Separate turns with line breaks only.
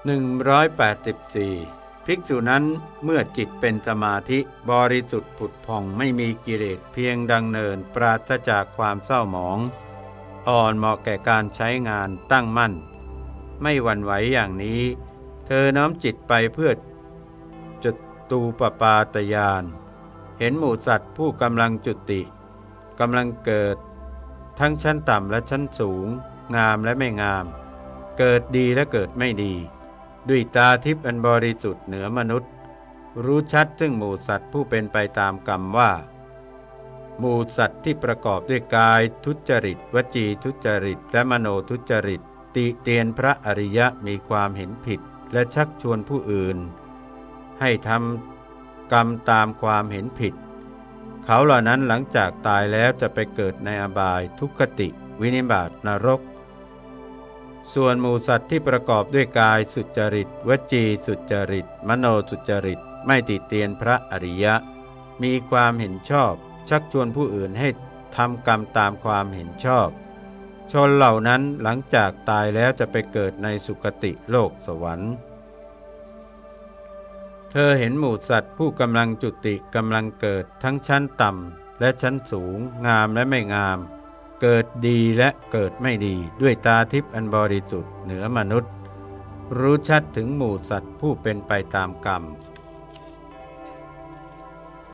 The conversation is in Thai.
184 ภิกษุนั้นเมื่อจิตเป็นสมาธิบริสุทธิ์ผุดผ่องไม่มีกิเลสเพียงดังเนินปราศจากความเศร้าหมอง อ่อนเหมาะแก่การใช้งานตั้งมั่น ไม่หวั่นไหวอย่างนี้ เธอน้อมจิตไปเพื่อจุดตูปปาตยาน เห็นหมู่สัตว์ผู้กำลังจุติกำลังเกิด ทั้งชั้นต่ำและชั้นสูง งามและไม่งาม เกิดดีและเกิดไม่ดี ด้วยตาทิพย์อันบริสุทธิ์เหนือมนุษย์ รู้ชัดซึ่งหมู่สัตว์ผู้เป็นไปตามกรรมว่า หมู่สัตว์ที่ประกอบด้วยกายทุจริต วจีทุจริต และมโนทุจริต ติเตียนพระอริยะมีความเห็นผิดและชักชวนผู้อื่น ให้ทำกรรมตามความเห็นผิด เขาเหล่านั้นหลังจากตายแล้วจะไปเกิดในอบายทุกขติ วินิบาตนรก ส่วนหมู่สัตว์ที่ประกอบด้วยกายสุจริต วจีสุจริต มโนสุจริต ไม่ติเตียนพระอริยะ มีความเห็นชอบ ชักชวนผู้อื่นให้ทำกรรมตามความเห็นชอบ ชนเหล่านั้นหลังจากตายแล้วจะไปเกิดในสุคติโลกสวรรค์ เธอเห็นหมู่สัตว์ผู้กำลังจุติกำลังเกิดทั้งชั้นต่ำและชั้นสูง งามและไม่งาม เกิดดีและเกิดไม่ดีด้วยตาทิพย์อันบริสุทธิ์เหนือมนุษย์ รู้ชัดถึงหมู่สัตว์ผู้เป็นไปตามกรรม